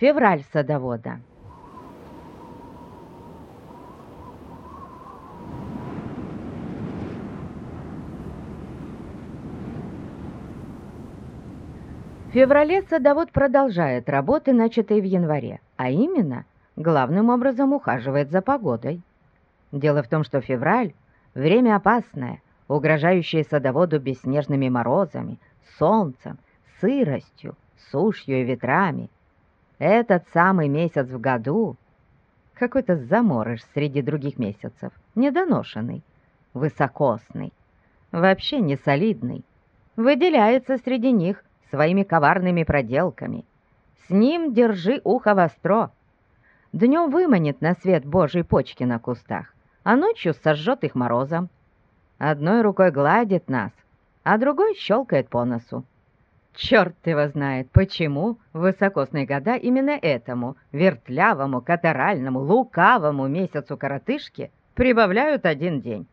Февраль садовода. В феврале садовод продолжает работы, начатые в январе, а именно, главным образом ухаживает за погодой. Дело в том, что февраль – время опасное, угрожающее садоводу бесснежными морозами, солнцем, сыростью, сушью и ветрами – этот самый месяц в году какой-то заморыш среди других месяцев, недоношенный, высокосный, вообще не солидный, выделяется среди них своими коварными проделками. С ним держи ухо востро. Днем выманит на свет Божий почки на кустах, а ночью сожжет их морозом. Одной рукой гладит нас, а другой щелкает по носу. Черт его знает, почему высокосные года именно этому вертлявому, катаральному, лукавому месяцу коротышки прибавляют один день.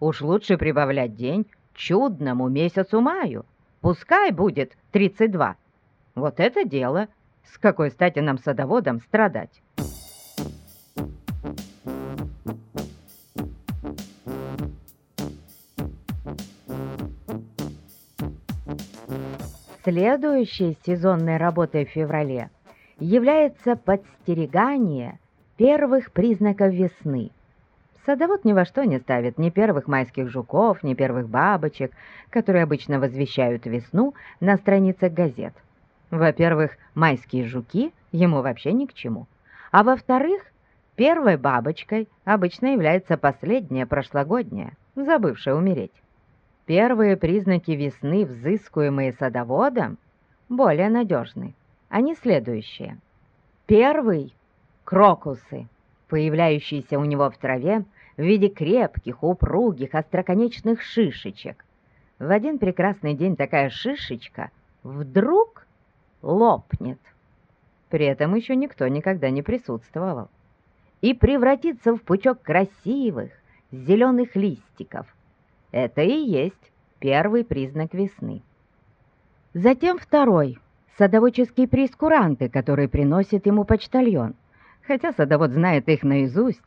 Уж лучше прибавлять день чудному месяцу маю. Пускай будет 32. Вот это дело. С какой стати нам садоводам страдать? Следующей сезонной работой в феврале является подстерегание первых признаков весны. Садовод ни во что не ставит ни первых майских жуков, ни первых бабочек, которые обычно возвещают весну на страницах газет. Во-первых, майские жуки ему вообще ни к чему. А во-вторых, первой бабочкой обычно является последняя прошлогодняя, забывшая умереть. Первые признаки весны, взыскуемые садоводом, более надежны. Они следующие. Первый – крокусы, появляющиеся у него в траве в виде крепких, упругих, остроконечных шишечек. В один прекрасный день такая шишечка вдруг лопнет. При этом еще никто никогда не присутствовал. И превратится в пучок красивых зеленых листиков – это и есть первый признак весны. Затем второй – садоводческие прескуранты, которые приносит ему почтальон. Хотя садовод знает их наизусть,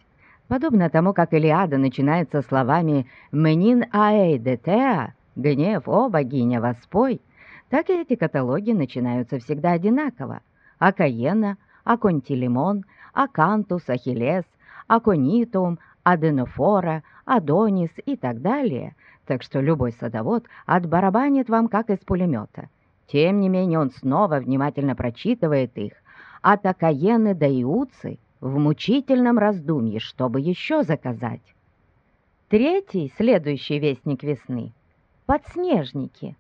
подобно тому, как Илиада начинается словами «Мнин аэй детеа» – «Гнев, о, богиня, воспой», так и эти каталоги начинаются всегда одинаково. Акаена, Аконтилимон, Акантус, Ахиллес, Аконитум, Аденофора, Адонис и так далее, так что любой садовод отбарабанит вам как из пулемета. Тем не менее он снова внимательно прочитывает их, а такаены да иуцы в мучительном раздумье, чтобы еще заказать. Третий, следующий вестник весны — подснежники.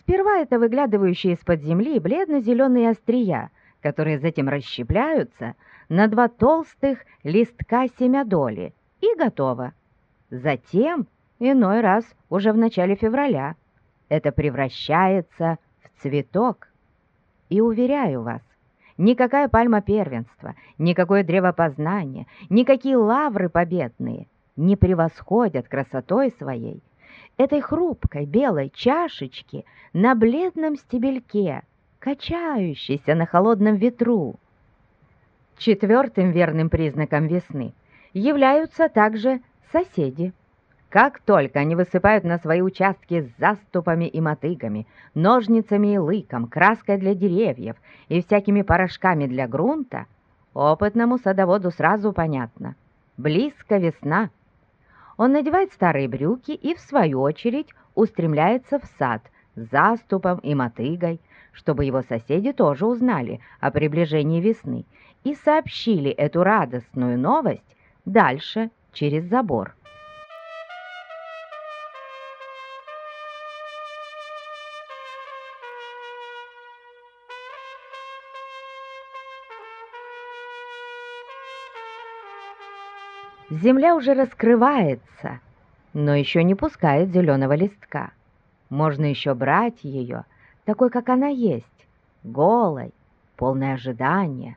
Сперва это выглядывающие из-под земли бледно-зеленые острия, которые затем расщепляются на два толстых листка семядоли, и готово. Затем, иной раз уже в начале февраля, это превращается в цветок. И уверяю вас, никакая пальма первенства, никакое древо познания, никакие лавры победные не превосходят красотой своей этой хрупкой белой чашечки на бледном стебельке, качающейся на холодном ветру. Четвертым верным признаком весны являются также соседи. Как только они высыпают на свои участки с заступами и мотыгами, ножницами и лыком, краской для деревьев и всякими порошками для грунта, опытному садоводу сразу понятно – близко весна. Он надевает старые брюки и, в свою очередь, устремляется в сад с заступом и мотыгой, чтобы его соседи тоже узнали о приближении весны и сообщили эту радостную новость дальше через забор. Земля уже раскрывается, но еще не пускает зеленого листка. Можно еще брать ее, такой, как она есть, голой, полное ожидания.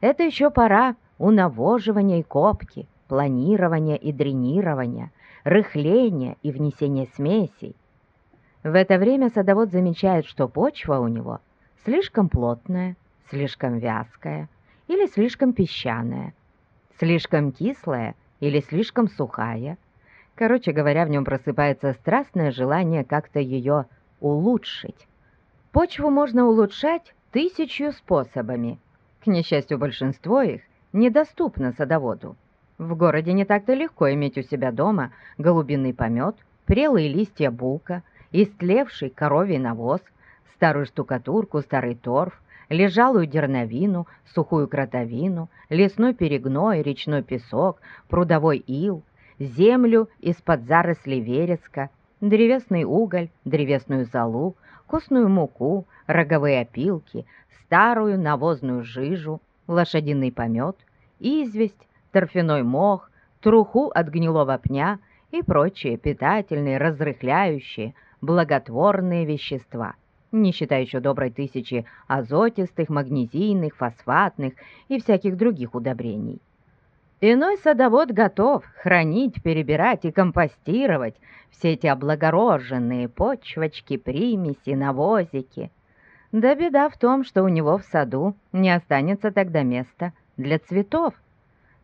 Это еще пора унавоживания и копки, планирования и дренирования, рыхления и внесения смесей. В это время садовод замечает, что почва у него слишком плотная, слишком вязкая или слишком песчаная, слишком кислая или слишком сухая. Короче говоря, в нем просыпается страстное желание как-то ее улучшить. Почву можно улучшать тысячью способами. К несчастью, большинство их недоступно садоводу. В городе не так-то легко иметь у себя дома голубиный помет, прелые листья бука, истлевший коровий навоз, старую штукатурку, старый торф, лежалую дерновину, сухую кротовину, лесной перегной, речной песок, прудовой ил, землю из-под зарослей вереска, древесный уголь, древесную золу, костную муку, роговые опилки, старую навозную жижу, лошадиный помет, известь, торфяной мох, труху от гнилого пня и прочие питательные, разрыхляющие, благотворные вещества, не считая еще доброй тысячи азотистых, магнезийных, фосфатных и всяких других удобрений. Иной садовод готов хранить, перебирать и компостировать все эти облагороженные почвочки, примеси, навозики. Да беда в том, что у него в саду не останется тогда места для цветов,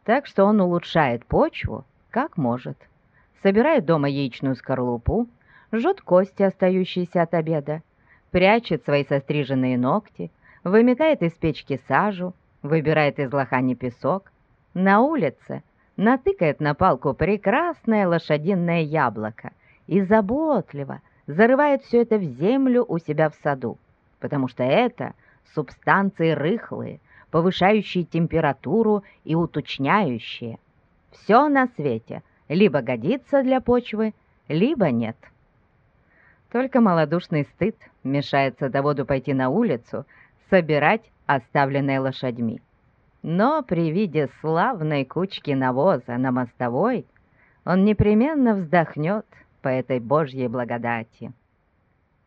так что он улучшает почву как может. Собирает дома яичную скорлупу, жжет кости, остающиеся от обеда, прячет свои состриженные ногти, выметает из печки сажу, выбирает из лохани песок, на улице натыкает на палку прекрасное лошадиное яблоко и заботливо зарывает все это в землю у себя в саду, потому что это субстанции рыхлые, повышающие температуру и уточняющие. Все на свете либо годится для почвы, либо нет. Только малодушный стыд мешает садоводу пойти на улицу, собирать оставленные лошадьми. Но при виде славной кучки навоза на мостовой он непременно вздохнет по этой Божьей благодати.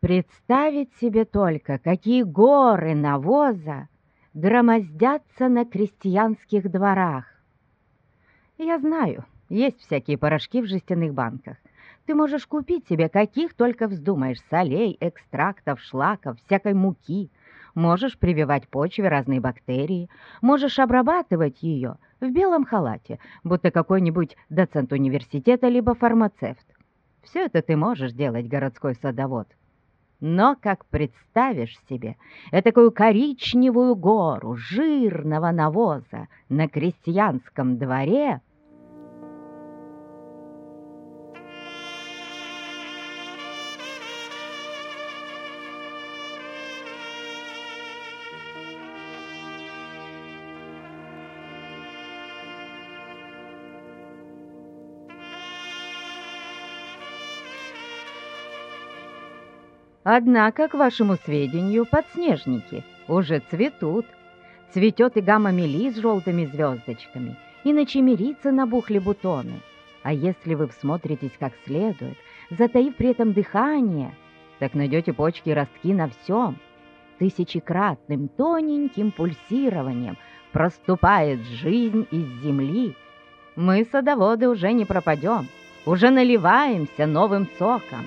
Представить себе только, какие горы навоза громоздятся на крестьянских дворах. Я знаю, есть всякие порошки в жестяных банках. Ты можешь купить себе каких только вздумаешь, солей, экстрактов, шлаков, всякой муки. Можешь прививать почве разные бактерии, можешь обрабатывать ее в белом халате, будто какой-нибудь доцент университета либо фармацевт. Все это ты можешь делать, городской садовод. Но, как представишь себе, этакую коричневую гору жирного навоза на крестьянском дворе — Однако, к вашему сведению, подснежники уже цветут. Цветет и гамма-мели с желтыми звездочками, и на чемерице набухли бутоны. А если вы всмотритесь как следует, затаив при этом дыхание, так найдете почки и ростки на всем. Тысячекратным тоненьким пульсированием проступает жизнь из земли. Мы, садоводы, уже не пропадем, уже наливаемся новым соком.